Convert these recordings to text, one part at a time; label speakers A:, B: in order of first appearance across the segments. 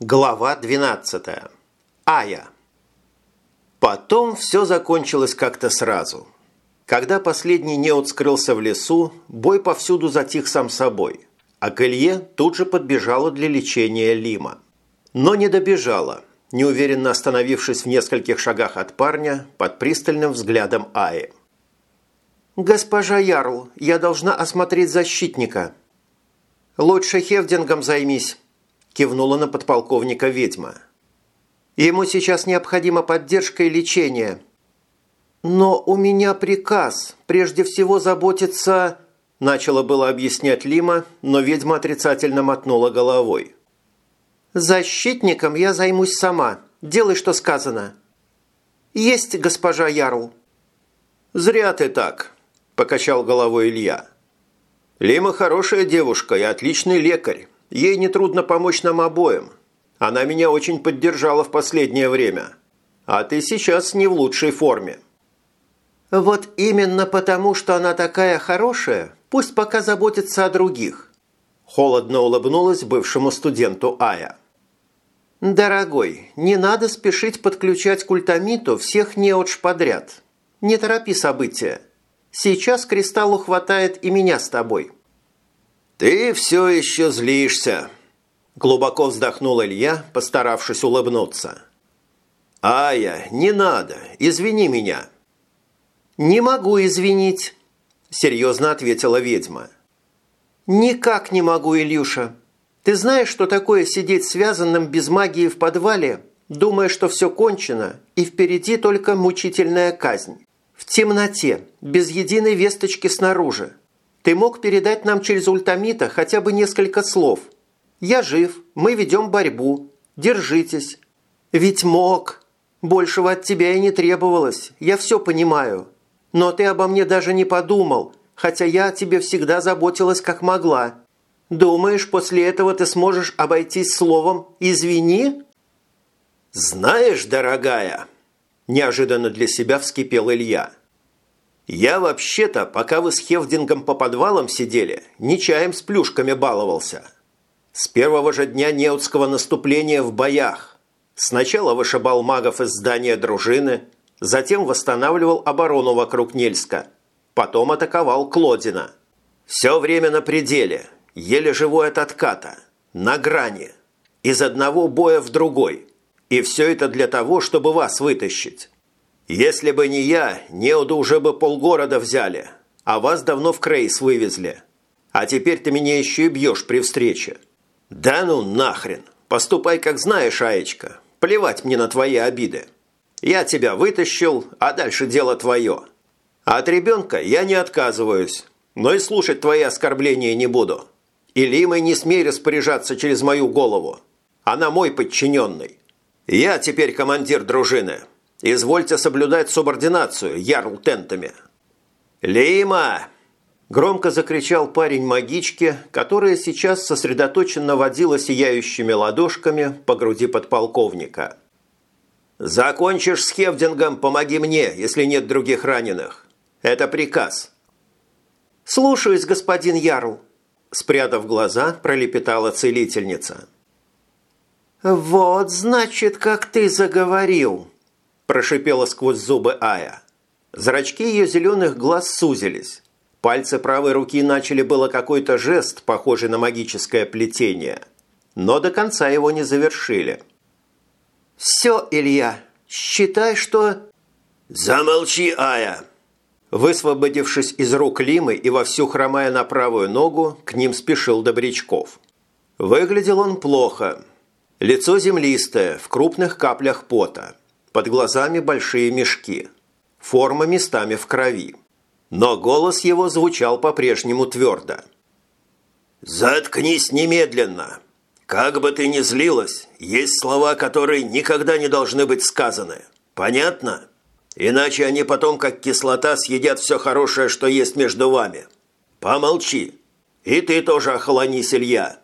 A: Глава 12. Ая. Потом все закончилось как-то сразу. Когда последний неот скрылся в лесу, бой повсюду затих сам собой, а к тут же подбежала для лечения Лима. Но не добежала, неуверенно остановившись в нескольких шагах от парня под пристальным взглядом Аи. «Госпожа Ярл, я должна осмотреть защитника». «Лучше Хевдингом займись», кивнула на подполковника ведьма. Ему сейчас необходима поддержка и лечение. Но у меня приказ прежде всего заботиться... Начала было объяснять Лима, но ведьма отрицательно мотнула головой. «Защитником я займусь сама. Делай, что сказано». «Есть, госпожа Ярл».
B: «Зря ты так», – покачал головой Илья. «Лима хорошая девушка и отличный лекарь. Ей нетрудно помочь нам обоим. Она меня очень поддержала в последнее время. А ты сейчас не в лучшей форме».
A: «Вот именно потому, что она такая хорошая, пусть пока заботится о других», холодно улыбнулась бывшему студенту Ая. «Дорогой, не надо спешить подключать к ультамиту всех неудж подряд. Не торопи события. Сейчас кристаллу хватает и меня с тобой.
B: «Ты все еще злишься», – глубоко вздохнул Илья, постаравшись улыбнуться. «Ая, не надо, извини меня».
A: «Не могу извинить», – серьезно ответила ведьма. «Никак не могу, Илюша. Ты знаешь, что такое сидеть связанным без магии в подвале, думая, что все кончено, и впереди только мучительная казнь? В темноте, без единой весточки снаружи. Ты мог передать нам через ультамита хотя бы несколько слов. Я жив, мы ведем борьбу. Держитесь. Ведь мог. Большего от тебя и не требовалось. Я все понимаю. Но ты обо мне даже не подумал, хотя я о тебе всегда заботилась как могла. Думаешь, после этого ты сможешь обойтись словом «извини»?»
B: «Знаешь, дорогая», – неожиданно для себя вскипел Илья – я вообще-то, пока вы с Хевдингом по подвалам сидели, не чаем с плюшками баловался. С первого же дня неутского наступления в боях. Сначала вышибал магов из здания дружины, затем восстанавливал оборону вокруг Нельска, потом атаковал Клодина. Все время на пределе, еле живой от отката, на грани, из одного боя в другой. И все это для того, чтобы вас вытащить. Если бы не я, неуду уже бы полгорода взяли, а вас давно в Крейс вывезли. А теперь ты меня еще и бьешь при встрече. Да ну нахрен, поступай как знаешь, Аечка. Плевать мне на твои обиды. Я тебя вытащил, а дальше дело твое. От ребенка я не отказываюсь, но и слушать твои оскорбления не буду. И Лимой не смей распоряжаться через мою голову. Она мой подчиненный. Я теперь командир дружины». Извольте соблюдать субординацию, ярл тентами». «Лима!» – громко закричал парень магички, которая сейчас сосредоточенно водила сияющими ладошками по груди подполковника. «Закончишь с Хевдингом, помоги мне, если нет других раненых. Это приказ».
A: «Слушаюсь, господин Ярл», – спрятав глаза, пролепетала целительница. «Вот, значит, как ты заговорил», – прошипела сквозь зубы Ая. Зрачки ее зеленых глаз сузились. Пальцы правой руки начали было какой-то жест, похожий на магическое плетение. Но до конца его не завершили. «Все, Илья, считай, что...»
B: «Замолчи, Ая!»
A: Высвободившись из рук Лимы и вовсю хромая на правую ногу, к ним спешил Добрячков. Выглядел он плохо. Лицо землистое, в крупных каплях пота. Под глазами большие мешки. Форма местами в крови. Но голос его звучал по-прежнему твердо.
B: «Заткнись немедленно! Как бы ты ни злилась, есть слова, которые никогда не должны быть сказаны. Понятно? Иначе они потом, как кислота, съедят все хорошее, что есть между вами. Помолчи. И ты тоже охолонись, Илья.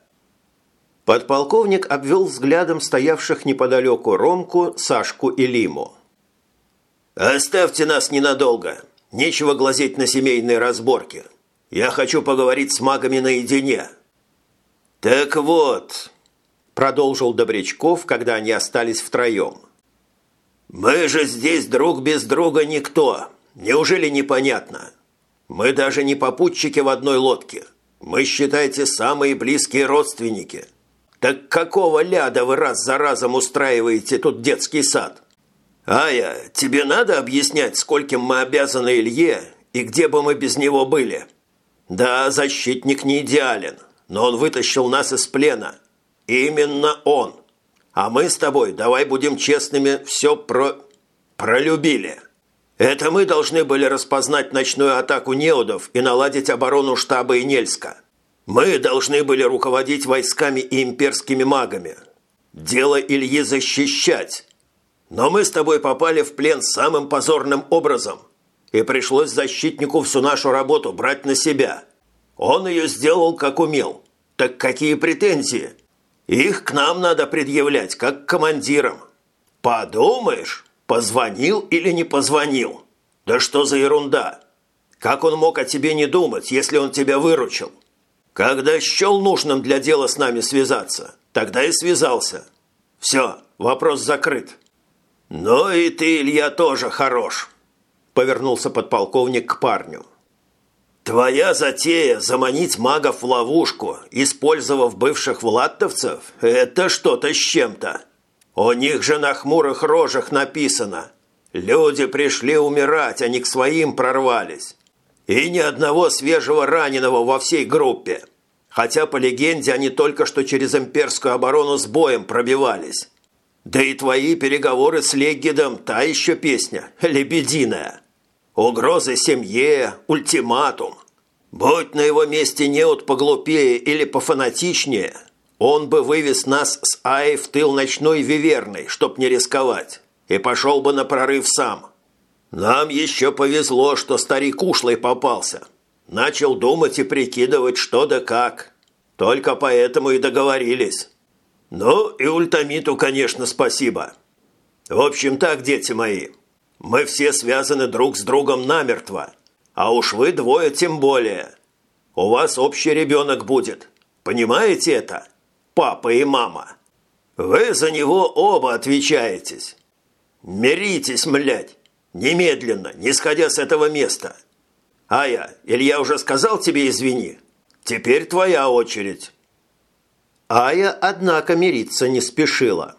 A: Подполковник обвел взглядом стоявших неподалеку Ромку, Сашку и Лиму.
B: «Оставьте нас ненадолго. Нечего глазеть на семейные разборки. Я хочу поговорить с магами наедине». «Так вот», ––
A: продолжил Добрячков, когда они остались втроем.
B: «Мы же здесь друг без друга никто. Неужели непонятно? Мы даже не попутчики в одной лодке. Мы, считайте, самые близкие родственники. Так какого ляда вы раз за разом устраиваете тут детский сад? Ая, тебе надо объяснять, скольким мы обязаны Илье и где бы мы без него были? Да, защитник не идеален, но он вытащил нас из плена. Именно он. А мы с тобой, давай будем честными, все про... пролюбили. Это мы должны были распознать ночную атаку неудов и наладить оборону штаба Инельска. Мы должны были руководить войсками и имперскими магами. Дело Ильи защищать. Но мы с тобой попали в плен самым позорным образом. И пришлось защитнику всю нашу работу брать на себя. Он ее сделал как умел. Так какие претензии? Их к нам надо предъявлять, как командирам. Подумаешь, позвонил или не позвонил? Да что за ерунда? Как он мог о тебе не думать, если он тебя выручил? Когда счел нужным для дела с нами связаться, тогда и связался. Все, вопрос закрыт. Ну и ты, Илья, тоже хорош, повернулся подполковник к парню. Твоя затея заманить магов в ловушку, использовав бывших влаттовцев, это что-то с чем-то. У них же на хмурых рожах написано «Люди пришли умирать, они к своим прорвались». И ни одного свежего раненого во всей группе. Хотя, по легенде, они только что через имперскую оборону с боем пробивались. Да и твои переговоры с Легидом – та еще песня, лебединая. Угрозы семье, ультиматум. Будь на его месте неот поглупее или пофанатичнее, он бы вывез нас с Аи в тыл ночной виверной, чтоб не рисковать, и пошел бы на прорыв сам. Нам еще повезло, что старик ушлый попался. Начал думать и прикидывать, что да как. Только поэтому и договорились. Ну и ультамиту, конечно, спасибо. В общем так, дети мои, мы все связаны друг с другом намертво. А уж вы двое тем более. У вас общий ребенок будет. Понимаете это? Папа и мама. Вы за него оба отвечаетесь. Миритесь, млядь. Немедленно, не сходя с этого места. Ая, Илья уже сказал тебе извини. Теперь твоя очередь.
A: Ая, однако, мириться не спешила.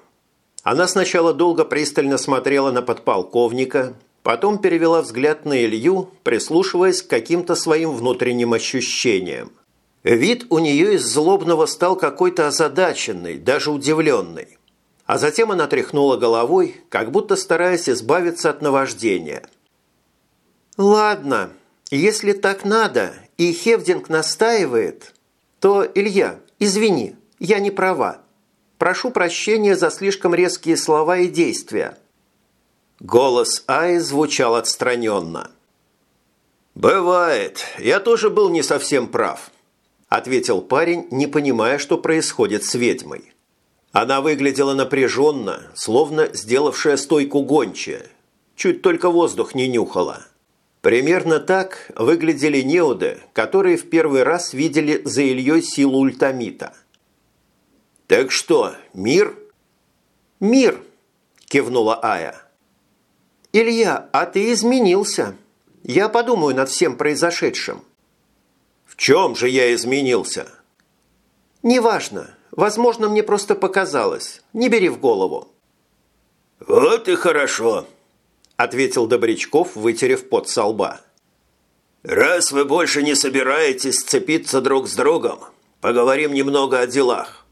A: Она сначала долго пристально смотрела на подполковника, потом перевела взгляд на Илью, прислушиваясь к каким-то своим внутренним ощущениям. Вид у нее из злобного стал какой-то озадаченный, даже удивленный. А затем она тряхнула головой, как будто стараясь избавиться от наваждения. «Ладно, если так надо, и Хевдинг настаивает, то, Илья, извини, я не права. Прошу прощения за слишком резкие слова и действия». Голос Аи звучал отстраненно.
B: «Бывает. Я тоже был не совсем прав», – ответил парень, не понимая, что происходит с ведьмой. Она выглядела напряженно, словно сделавшая стойку гончая. Чуть только воздух не нюхала. Примерно так выглядели неуды, которые в первый раз видели за Ильей силу ультамита. «Так что, мир?»
A: «Мир!» – кивнула Ая. «Илья, а ты изменился. Я подумаю над всем произошедшим».
B: «В чем же я изменился?»
A: «Неважно. Возможно, мне просто показалось. Не бери в голову».
B: «Вот и хорошо», – ответил Добрячков, вытерев пот со лба. «Раз вы больше не собираетесь сцепиться друг с другом, поговорим немного о делах.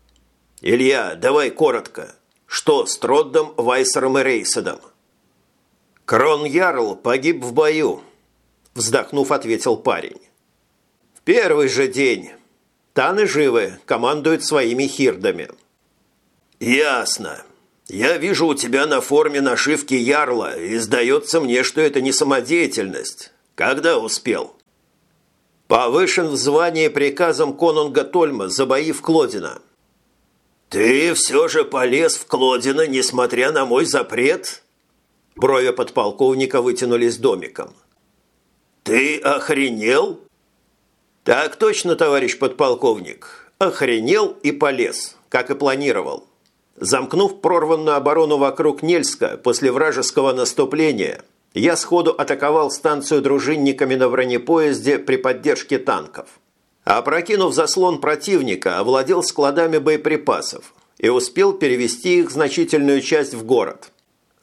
B: Илья, давай коротко. Что с Троддом, Вайсером и Рейсадом?» «Крон Ярл погиб в бою», – вздохнув, ответил парень. «В первый же день». Таны живы, командуют своими хирдами». «Ясно. Я вижу у тебя на форме нашивки ярла, и сдается мне, что это не самодеятельность. Когда успел?»
A: «Повышен в звании приказом конунга Тольма за бои в Клодина».
B: «Ты все же полез в Клодина, несмотря на мой запрет?» Брови подполковника вытянулись домиком. «Ты охренел?»
A: «Так точно, товарищ подполковник. Охренел и полез. как и планировал. Замкнув прорванную оборону вокруг Нельска после вражеского наступления, я сходу атаковал станцию дружинниками на бронепоезде при поддержке танков. Опрокинув заслон противника, овладел складами боеприпасов и успел перевести их значительную часть в город.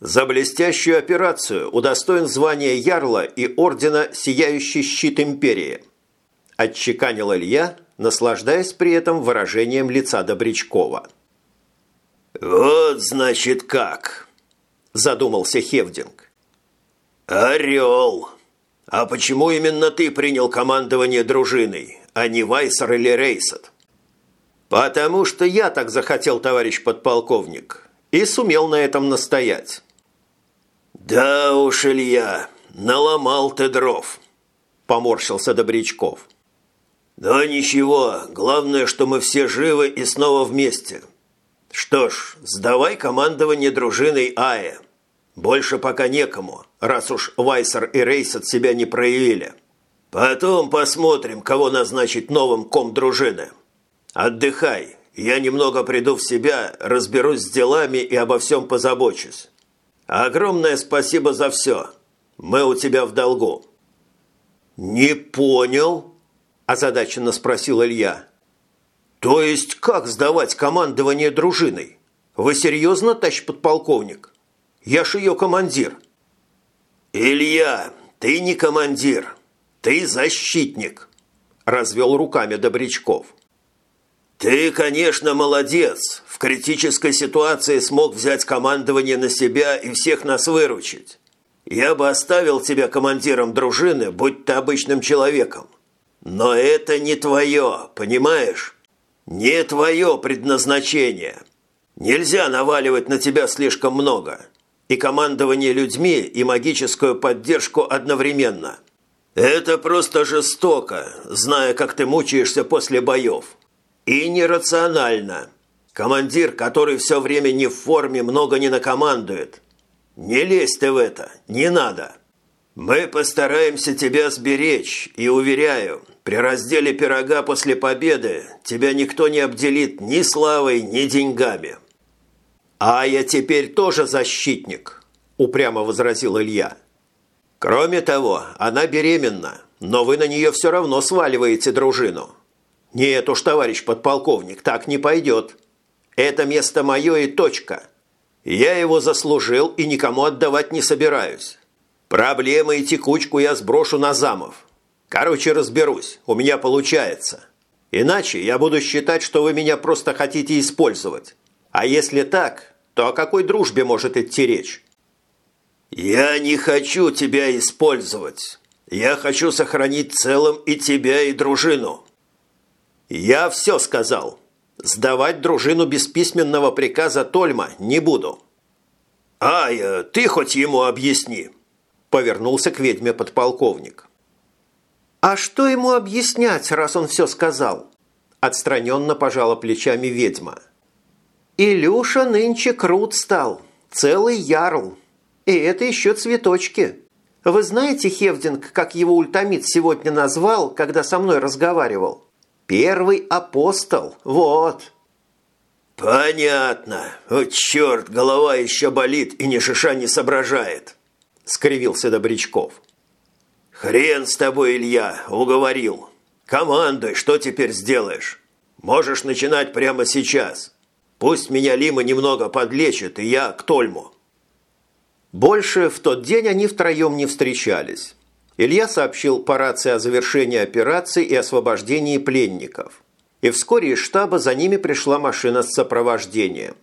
A: За блестящую операцию удостоен звания Ярла и ордена «Сияющий щит Империи». Отчеканил Илья, наслаждаясь при этом выражением лица Добрячкова.
B: «Вот, значит, как!» – задумался Хевдинг. «Орел! А почему именно ты принял командование дружиной, а не Вайсер или Рейсет?»
A: «Потому что я так захотел, товарищ подполковник, и сумел на этом настоять».
B: «Да уж, Илья, наломал ты дров», – поморщился Добрячков. «Но ничего, главное, что мы все живы и снова вместе. Что ж, сдавай командование дружиной Ая. Больше пока некому, раз уж Вайсер и Рейс от себя не проявили. Потом посмотрим, кого назначить новым ком дружины. Отдыхай, я немного приду в себя, разберусь с делами и обо всем позабочусь. Огромное спасибо за все. Мы у тебя в долгу».
A: «Не понял?» – озадаченно спросил Илья. «То есть как сдавать командование дружиной? Вы серьезно, товарищ подполковник? Я ж ее командир».
B: «Илья, ты не командир, ты защитник», – развел руками Добрячков. «Ты, конечно, молодец. В критической ситуации смог взять командование на себя и всех нас выручить. Я бы оставил тебя командиром дружины, будь ты обычным человеком. Но это не твое, понимаешь? Не твое предназначение. Нельзя наваливать на тебя слишком много. И командование людьми, и магическую поддержку одновременно. Это просто жестоко, зная, как ты мучаешься после боев. И нерационально. Командир, который все время не в форме, много не накомандует. Не лезь ты в это, не надо. Мы постараемся тебя сберечь, и, уверяю, при разделе пирога после победы тебя никто не обделит ни славой, ни деньгами.
A: «А я теперь тоже защитник», – упрямо возразил Илья. «Кроме того, она беременна, но вы на нее все равно сваливаете дружину. «Нет уж, товарищ подполковник, так не пойдет. Это место мое и точка. Я его заслужил и никому отдавать не собираюсь. Проблемы и текучку я сброшу на замов. Короче, разберусь, у меня получается. Иначе я буду считать, что вы меня просто хотите использовать. А если так, то о какой дружбе может идти речь?»
B: «Я не хочу тебя использовать. Я хочу сохранить целым и тебя, и дружину».
A: «Я все сказал. Сдавать дружину без письменного приказа Тольма не буду».
B: «Ая, ты хоть ему объясни», – повернулся к ведьме подполковник.
C: «А что ему объяснять, раз он все сказал?» – отстраненно пожала плечами ведьма. «Илюша нынче крут стал, целый ярл. И это еще цветочки. Вы знаете, Хевдинг, как его ультамид сегодня назвал, когда со мной разговаривал?» Первый апостол, вот.
B: Понятно. О, черт, голова еще болит и ни шиша не соображает, скривился Добрячков. Хрен с тобой, Илья, уговорил. Командуй, что теперь сделаешь? Можешь начинать прямо сейчас. Пусть меня Лима немного подлечит, и я к Тольму.
A: Больше в тот день они втроем не встречались. Илья сообщил по рации о завершении операции и освобождении пленников. И вскоре из штаба за ними пришла машина с сопровождением.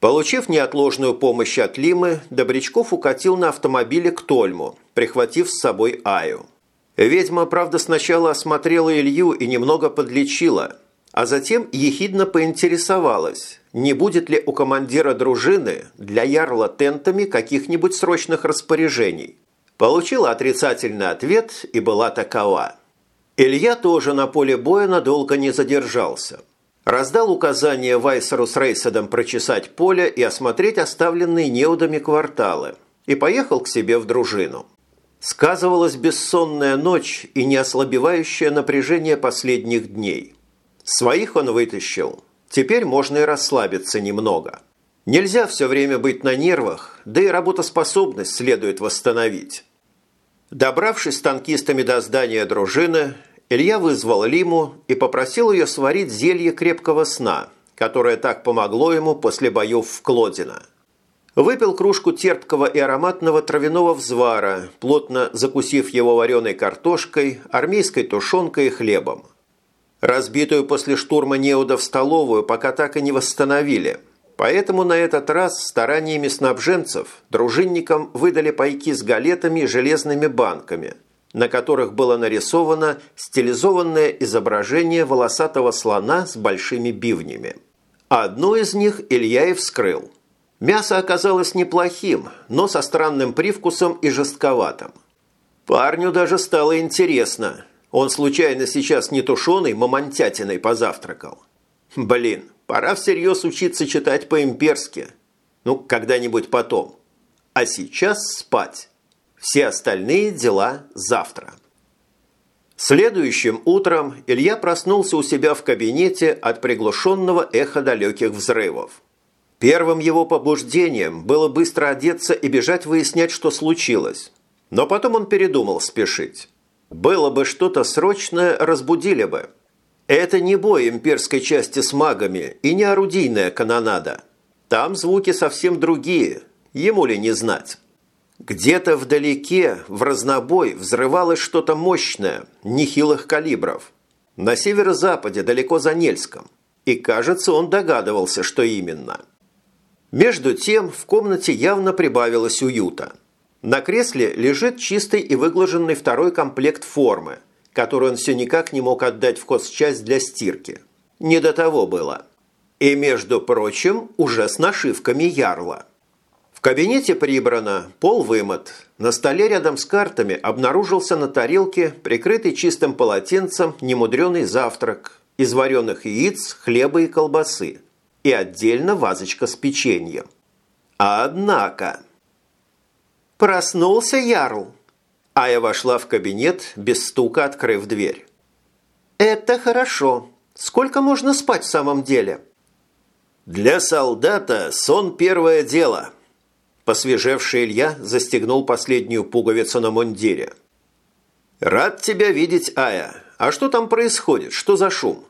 A: Получив неотложную помощь от Лимы, Добрячков укатил на автомобиле к Тольму, прихватив с собой Аю. Ведьма, правда, сначала осмотрела Илью и немного подлечила, а затем ехидно поинтересовалась, не будет ли у командира дружины для ярла тентами каких-нибудь срочных распоряжений. Получила отрицательный ответ и была такова. Илья тоже на поле боя надолго не задержался. Раздал указание Вайсеру с Рейседом прочесать поле и осмотреть оставленные неудами кварталы и поехал к себе в дружину. Сказывалась бессонная ночь и неослабевающее напряжение последних дней. Своих он вытащил, Теперь можно и расслабиться немного. Нельзя все время быть на нервах, да и работоспособность следует восстановить. Добравшись с танкистами до здания дружины, Илья вызвал Лиму и попросил ее сварить зелье крепкого сна, которое так помогло ему после боев в Клодино. Выпил кружку терпкого и ароматного травяного взвара, плотно закусив его вареной картошкой, армейской тушенкой и хлебом. Разбитую после штурма неудов столовую пока так и не восстановили – Поэтому на этот раз стараниями снабженцев дружинникам выдали пайки с галетами и железными банками, на которых было нарисовано стилизованное изображение волосатого слона с большими бивнями. Одну из них Илья и вскрыл. Мясо оказалось неплохим, но со странным привкусом и жестковатым. Парню даже стало интересно. Он случайно сейчас не тушеный мамонтятиной позавтракал. Блин, Пора всерьез учиться читать по-имперски. Ну, когда-нибудь потом. А сейчас спать. Все остальные дела завтра. Следующим утром Илья проснулся у себя в кабинете от приглушенного эха далеких взрывов. Первым его побуждением было быстро одеться и бежать выяснять, что случилось. Но потом он передумал спешить. Было бы что-то срочное, разбудили бы. Это не бой имперской части с магами и не орудийная канонада. Там звуки совсем другие, ему ли не знать. Где-то вдалеке, в разнобой, взрывалось что-то мощное, нехилых калибров. На северо-западе, далеко за Нельском. И, кажется, он догадывался, что именно. Между тем, в комнате явно прибавилось уюта. На кресле лежит чистый и выглаженный второй комплект формы – которую он все никак не мог отдать в косчасть для стирки. Не до того было. И, между прочим, уже с нашивками ярла. Кабинете прибрано, пол вымыт. На столе рядом с картами обнаружился на тарелке, прикрытый чистым полотенцем, немудренный завтрак из вареных яиц, хлеба и колбасы. И отдельно вазочка с печеньем. Однако... «Проснулся Ярл?» Ая вошла в кабинет, без стука открыв дверь. «Это хорошо. Сколько можно спать в самом деле?» «Для солдата сон – первое дело». Посвежевший Илья застегнул последнюю пуговицу на мундире. «Рад тебя видеть, Ая. А что там происходит? Что за шум?»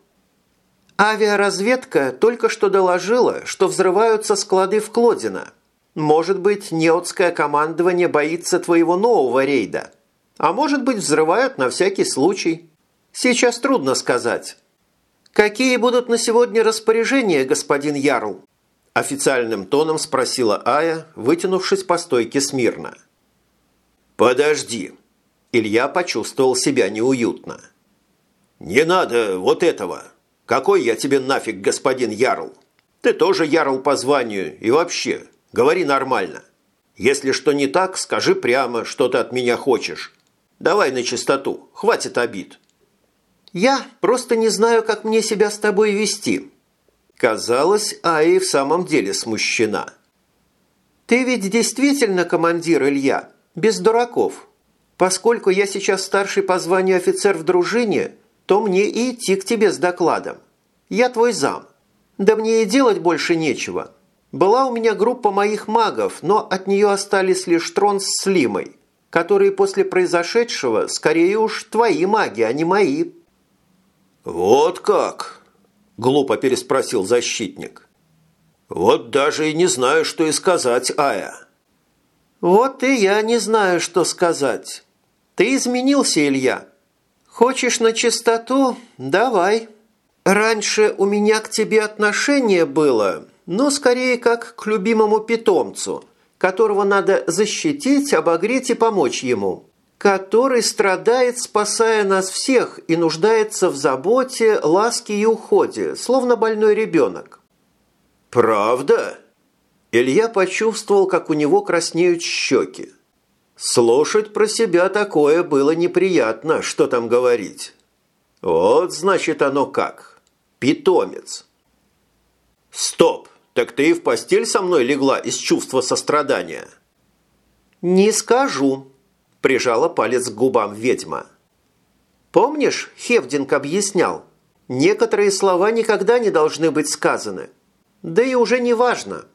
C: «Авиаразведка только что доложила, что взрываются склады в Клодино. Может быть, неотское командование боится твоего нового рейда?» А может быть, взрывают на всякий случай. Сейчас трудно сказать. Какие будут на сегодня распоряжения, господин Ярл? Официальным тоном спросила Ая, вытянувшись по стойке смирно.
A: «Подожди». Илья почувствовал себя неуютно. «Не надо вот этого. Какой я тебе нафиг, господин Ярл? Ты тоже Ярл по званию и вообще, говори нормально. Если что не так, скажи прямо, что ты от меня хочешь. Давай на чистоту, хватит обид».
C: «Я просто не знаю, как мне себя с тобой вести».
A: Казалось, Ая в самом деле смущена.
C: «Ты ведь действительно командир, Илья, без дураков. Поскольку я сейчас старший по званию офицер в дружине, то мне и идти к тебе с докладом. Я твой зам. Да мне и делать больше нечего. Была у меня группа моих магов, но от нее остались лишь Трон с Слимой которые после произошедшего скорее уж твои маги, а не мои».
A: «Вот как?» – глупо переспросил защитник. «Вот даже и не знаю, что и сказать, Ая».
C: «Вот и я не знаю, что сказать. Ты изменился, Илья. Хочешь на чистоту? Давай. Раньше у меня к тебе отношение было, но скорее как к любимому питомцу – которого надо защитить, обогреть и помочь ему, который страдает, спасая нас всех и нуждается в заботе, ласке и уходе, словно больной ребенок.
A: «Правда?» Илья почувствовал, как у него краснеют щеки. Слушать про себя такое было неприятно, что там говорить. Вот значит оно как. Питомец. Стоп! «Так ты и в постель со мной легла из чувства сострадания?»
C: «Не скажу», – прижала палец к губам ведьма. «Помнишь, Хевдинг объяснял? Некоторые слова никогда не должны быть сказаны. Да и уже не важно.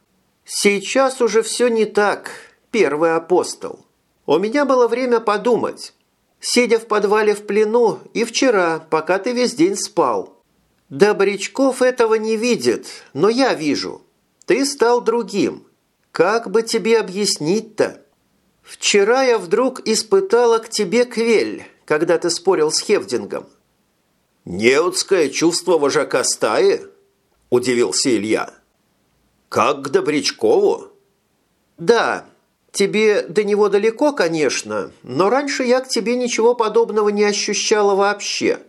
C: Сейчас уже все не так, первый апостол. У меня было время подумать. Сидя в подвале в плену и вчера, пока ты весь день спал. Добрячков этого не видит, но я вижу. Ты стал другим. Как бы тебе объяснить-то? Вчера я вдруг испытала к тебе квель, когда ты спорил с Хевдингом.
B: «Неудское чувство вожака стаи?» – удивился Илья. «Как к Добрячкову?»
C: «Да, тебе до него далеко, конечно, но раньше я к тебе ничего подобного не ощущала вообще.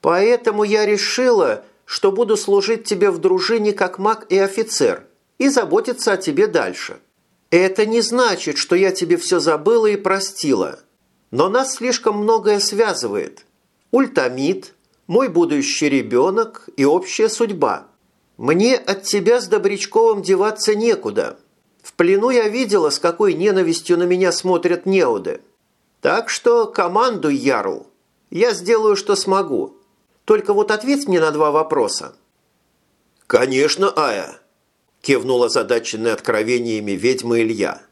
C: Поэтому я решила, что буду служить тебе в дружине как маг и офицер и заботиться о тебе дальше. Это не значит, что я тебе все забыла и простила, но нас слишком многое связывает. Ультамид – мой будущий ребенок и общая судьба. Мне от тебя с Добрячковым деваться некуда. В плену я видела, с какой ненавистью на меня смотрят неуды. Так что командуй, Ярл. Я сделаю, что смогу. Только вот ответь мне на два вопроса».
B: «Конечно, Ая», – кивнула задаченная откровениями ведьма Илья.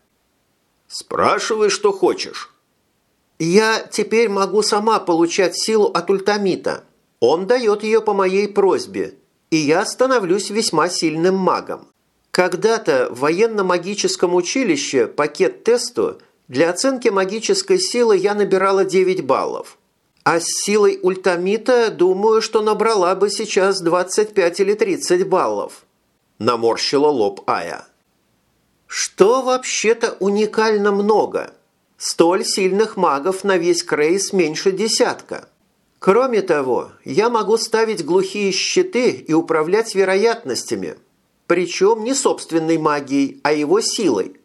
B: «Спрашивай, что хочешь».
C: «Я теперь могу сама получать силу от ультамита. Он дает ее по моей просьбе, и я становлюсь весьма сильным магом. Когда-то в военно-магическом училище пакет-тесту для оценки магической силы я набирала 9 баллов. А с силой ультамита, думаю, что набрала бы сейчас 25 или 30 баллов. Наморщила лоб Ая. Что вообще-то уникально много. Столь сильных магов на весь Крейс меньше десятка. Кроме того, я могу ставить глухие щиты и управлять вероятностями, причем не собственной магией, а его силой.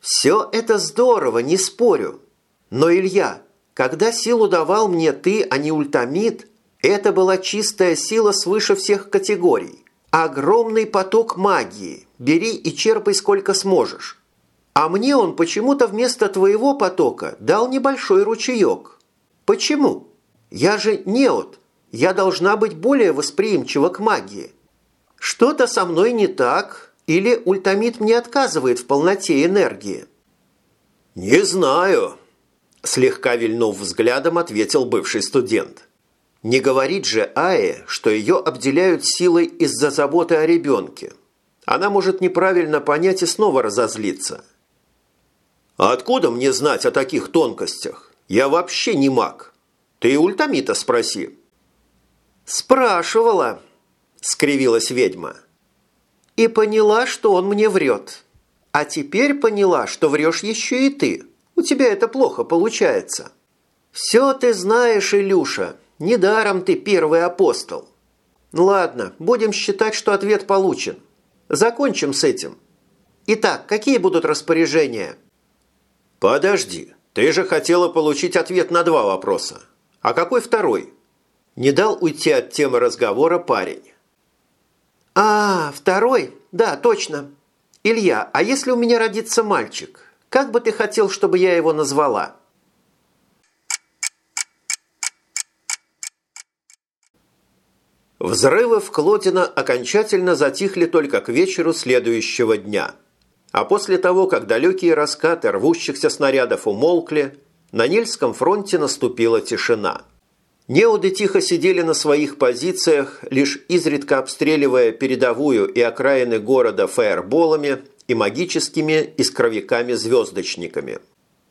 C: Все это здорово, не спорю. Но, Илья, когда силу давал мне ты, а не ультамид, это была чистая сила свыше всех категорий. Огромный поток магии. Бери и черпай сколько сможешь. А мне он почему-то вместо твоего потока дал небольшой ручеек. Почему? Я же неот. Я должна быть более восприимчива к магии. Что-то со мной не так, или ультамид мне отказывает в полноте энергии?»
B: «Не знаю», – слегка вильнув взглядом, ответил бывший студент.
C: «Не говорит же Ае, что ее обделяют силой из-за заботы о ребенке. Она может неправильно понять и снова разозлиться».
B: «А откуда мне знать о таких тонкостях? Я вообще не маг». Ты ультамита спроси».
C: «Спрашивала», – скривилась ведьма. «И поняла, что он мне врет. А теперь поняла, что врешь еще и ты. У тебя это плохо получается. Все ты знаешь, Илюша. Недаром ты первый апостол. Ладно, будем считать, что ответ получен. Закончим с этим. Итак, какие будут распоряжения?»
B: «Подожди, ты же хотела получить ответ на два вопроса. «А какой второй?» Не дал уйти от темы разговора парень.
C: «А, второй? Да, точно. Илья, а если у меня родится мальчик, как бы ты хотел, чтобы я его назвала?»
A: Взрывы в Клотино окончательно затихли только к вечеру следующего дня. А после того, как далекие раскаты рвущихся снарядов умолкли, на Нильском фронте наступила тишина. Неуды тихо сидели на своих позициях, лишь изредка обстреливая передовую и окраины города фаерболами и магическими искровиками-звездочниками.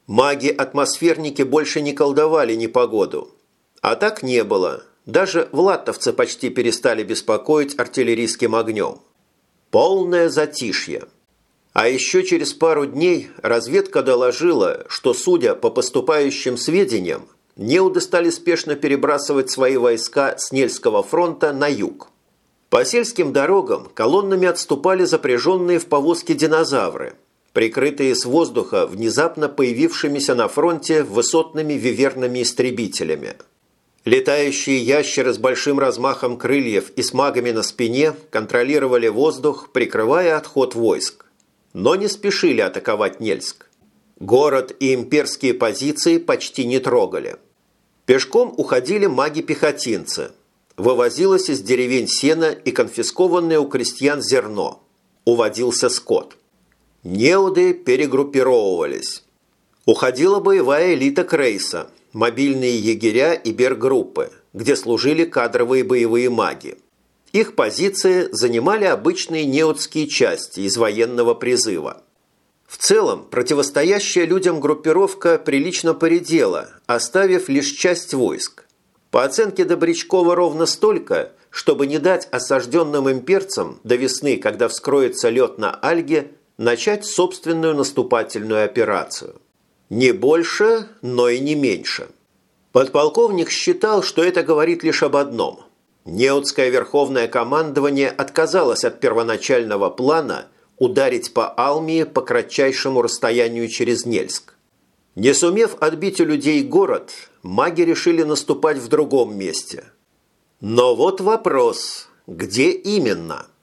A: Маги-атмосферники больше не колдовали непогоду. А так не было. Даже влаттовцы почти перестали беспокоить артиллерийским огнем. Полное затишье – а еще через пару дней разведка доложила, что, судя по поступающим сведениям, неуды стали спешно перебрасывать свои войска с Нельского фронта на юг. По сельским дорогам колоннами отступали запряженные в повозки динозавры, прикрытые с воздуха внезапно появившимися на фронте высотными виверными истребителями. Летающие ящеры с большим размахом крыльев и с магами на спине контролировали воздух, прикрывая отход войск но не спешили атаковать Нельск. Город и имперские позиции почти не трогали. Пешком уходили маги-пехотинцы. вывозилось из деревень сено и конфискованное у крестьян зерно. Уводился скот. Неуды перегруппировывались. Уходила боевая элита Крейса, мобильные егеря и бергруппы, где служили кадровые боевые маги. Их позиции занимали обычные неотские части из военного призыва. В целом, противостоящая людям группировка прилично поредела, оставив лишь часть войск. По оценке Добрячкова ровно столько, чтобы не дать осажденным имперцам до весны, когда вскроется лед на Альге, начать собственную наступательную операцию. Не больше, но и не меньше. Подполковник считал, что это говорит лишь об одном. Неотское верховное командование отказалось от первоначального плана ударить по Алмии по кратчайшему расстоянию через Нельск. Не сумев отбить у людей город, маги решили наступать в другом месте. Но вот вопрос, где именно –